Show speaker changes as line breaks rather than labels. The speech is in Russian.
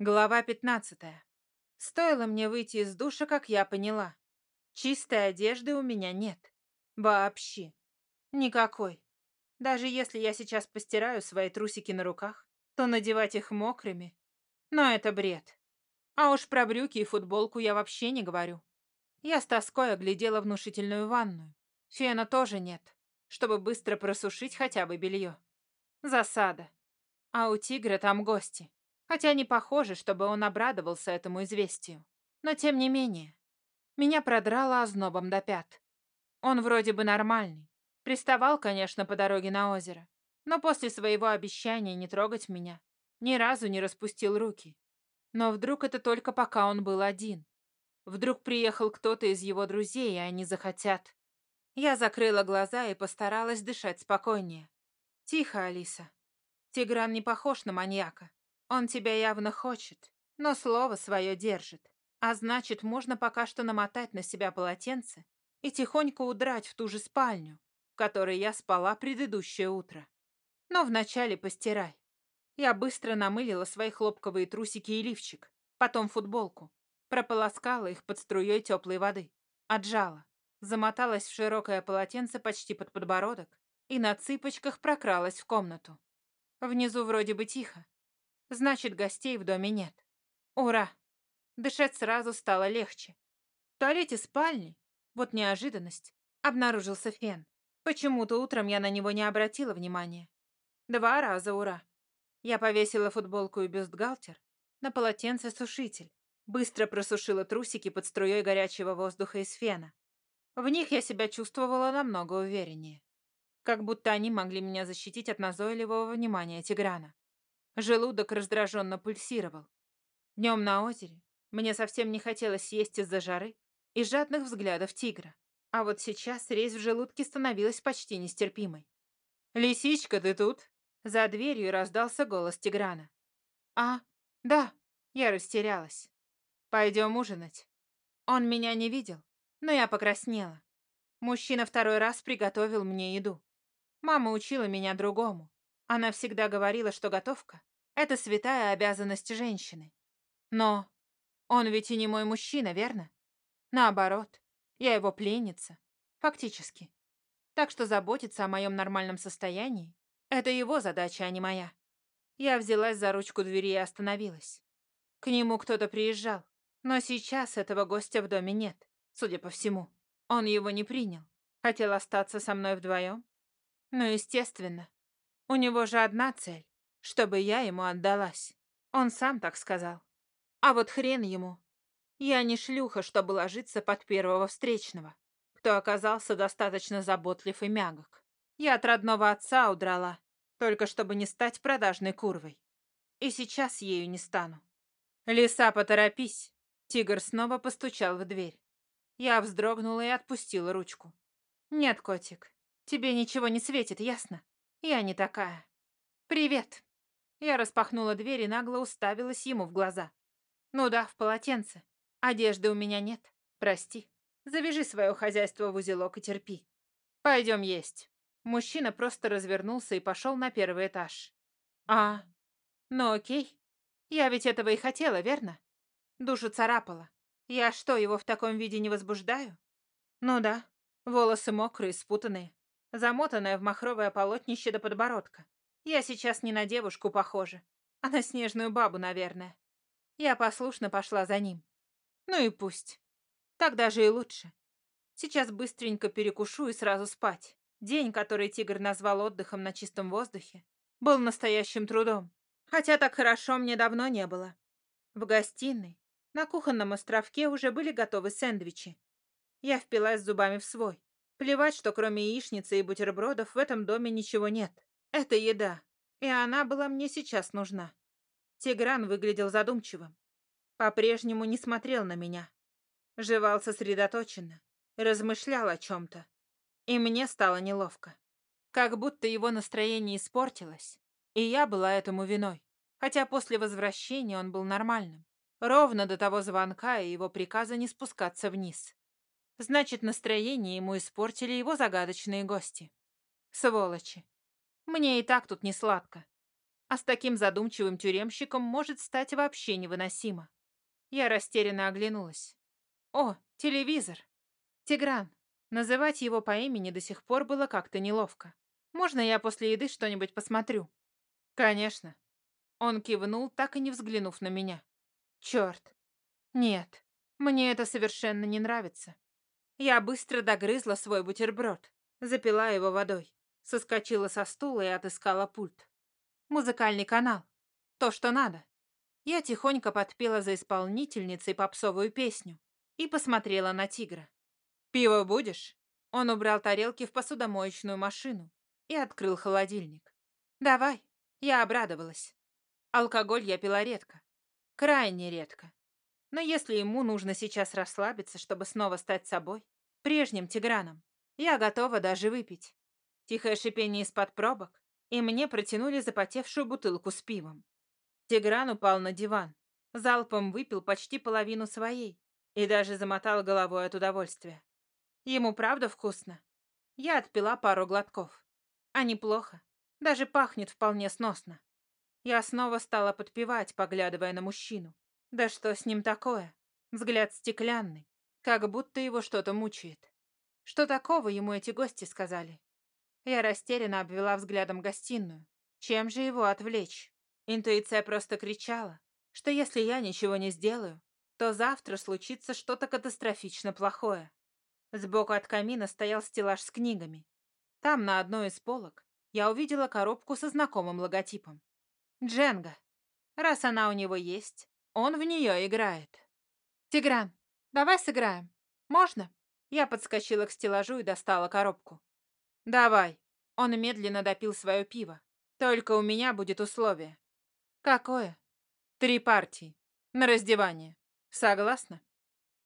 Глава 15. Стоило мне выйти из душа, как я поняла. Чистой одежды у меня нет. Вообще. Никакой. Даже если я сейчас постираю свои трусики на руках, то надевать их мокрыми. Но это бред. А уж про брюки и футболку я вообще не говорю. Я с тоской оглядела внушительную ванную. Фена тоже нет, чтобы быстро просушить хотя бы белье. Засада. А у тигра там гости. Хотя не похоже, чтобы он обрадовался этому известию. Но тем не менее. Меня продрало ознобом до пят. Он вроде бы нормальный. Приставал, конечно, по дороге на озеро. Но после своего обещания не трогать меня, ни разу не распустил руки. Но вдруг это только пока он был один. Вдруг приехал кто-то из его друзей, и они захотят. Я закрыла глаза и постаралась дышать спокойнее. Тихо, Алиса. Тигран не похож на маньяка. Он тебя явно хочет, но слово свое держит. А значит, можно пока что намотать на себя полотенце и тихонько удрать в ту же спальню, в которой я спала предыдущее утро. Но вначале постирай. Я быстро намылила свои хлопковые трусики и лифчик, потом футболку, прополоскала их под струей теплой воды, отжала, замоталась в широкое полотенце почти под подбородок и на цыпочках прокралась в комнату. Внизу вроде бы тихо, Значит, гостей в доме нет. Ура! Дышать сразу стало легче. В туалете спальни, вот неожиданность, обнаружился фен. Почему-то утром я на него не обратила внимания. Два раза ура. Я повесила футболку и бюстгальтер на полотенце-сушитель. Быстро просушила трусики под струей горячего воздуха из фена. В них я себя чувствовала намного увереннее. Как будто они могли меня защитить от назойливого внимания Тиграна. Желудок раздраженно пульсировал. Днем на озере мне совсем не хотелось есть из-за жары и жадных взглядов тигра. А вот сейчас резь в желудке становилась почти нестерпимой. «Лисичка, ты тут?» За дверью раздался голос Тиграна. «А, да», я растерялась. «Пойдем ужинать». Он меня не видел, но я покраснела. Мужчина второй раз приготовил мне еду. Мама учила меня другому. Она всегда говорила, что готовка это святая обязанность женщины. Но он ведь и не мой мужчина, верно? Наоборот, я его пленница. Фактически. Так что заботиться о моем нормальном состоянии — это его задача, а не моя. Я взялась за ручку двери и остановилась. К нему кто-то приезжал, но сейчас этого гостя в доме нет, судя по всему. Он его не принял. Хотел остаться со мной вдвоем. Ну, естественно. У него же одна цель чтобы я ему отдалась. Он сам так сказал. А вот хрен ему. Я не шлюха, чтобы ложиться под первого встречного, кто оказался достаточно заботлив и мягок. Я от родного отца удрала, только чтобы не стать продажной курвой. И сейчас ею не стану. «Лиса, поторопись!» Тигр снова постучал в дверь. Я вздрогнула и отпустила ручку. «Нет, котик, тебе ничего не светит, ясно? Я не такая. Привет!» Я распахнула дверь и нагло уставилась ему в глаза. «Ну да, в полотенце. Одежды у меня нет. Прости. Завяжи свое хозяйство в узелок и терпи. Пойдем есть». Мужчина просто развернулся и пошел на первый этаж. «А, ну окей. Я ведь этого и хотела, верно? Душу царапала. Я что, его в таком виде не возбуждаю? Ну да. Волосы мокрые, спутанные. Замотанное в махровое полотнище до подбородка. Я сейчас не на девушку похожа, а на снежную бабу, наверное. Я послушно пошла за ним. Ну и пусть. Так даже и лучше. Сейчас быстренько перекушу и сразу спать. День, который тигр назвал отдыхом на чистом воздухе, был настоящим трудом. Хотя так хорошо мне давно не было. В гостиной, на кухонном островке уже были готовы сэндвичи. Я впилась зубами в свой. Плевать, что кроме яичницы и бутербродов в этом доме ничего нет. Это еда, и она была мне сейчас нужна. Тигран выглядел задумчивым. По-прежнему не смотрел на меня. Жевал сосредоточенно, размышлял о чем-то. И мне стало неловко. Как будто его настроение испортилось, и я была этому виной. Хотя после возвращения он был нормальным. Ровно до того звонка и его приказа не спускаться вниз. Значит, настроение ему испортили его загадочные гости. Сволочи. Мне и так тут не сладко. А с таким задумчивым тюремщиком может стать вообще невыносимо. Я растерянно оглянулась. О, телевизор. Тигран. Называть его по имени до сих пор было как-то неловко. Можно я после еды что-нибудь посмотрю? Конечно. Он кивнул, так и не взглянув на меня. Черт. Нет, мне это совершенно не нравится. Я быстро догрызла свой бутерброд, запила его водой, соскочила со стула и отыскала пульт. Музыкальный канал. То, что надо. Я тихонько подпела за исполнительницей попсовую песню и посмотрела на тигра. «Пиво будешь?» Он убрал тарелки в посудомоечную машину и открыл холодильник. «Давай». Я обрадовалась. Алкоголь я пила редко. Крайне редко. Но если ему нужно сейчас расслабиться, чтобы снова стать собой, прежним Тиграном, я готова даже выпить. Тихое шипение из-под пробок, и мне протянули запотевшую бутылку с пивом. Тигран упал на диван, залпом выпил почти половину своей и даже замотал головой от удовольствия. Ему правда вкусно? Я отпила пару глотков. А неплохо. Даже пахнет вполне сносно. Я снова стала подпевать, поглядывая на мужчину. Да что с ним такое? Взгляд стеклянный, как будто его что-то мучает. Что такого ему эти гости сказали? Я растерянно обвела взглядом гостиную. Чем же его отвлечь? Интуиция просто кричала, что если я ничего не сделаю, то завтра случится что-то катастрофично плохое. Сбоку от камина стоял стеллаж с книгами. Там, на одной из полок, я увидела коробку со знакомым логотипом. Дженга. Раз она у него есть, он в нее играет. «Тигран, давай сыграем. Можно?» Я подскочила к стеллажу и достала коробку. «Давай». Он медленно допил свое пиво. «Только у меня будет условие». «Какое?» «Три партии. На раздевание. Согласна?»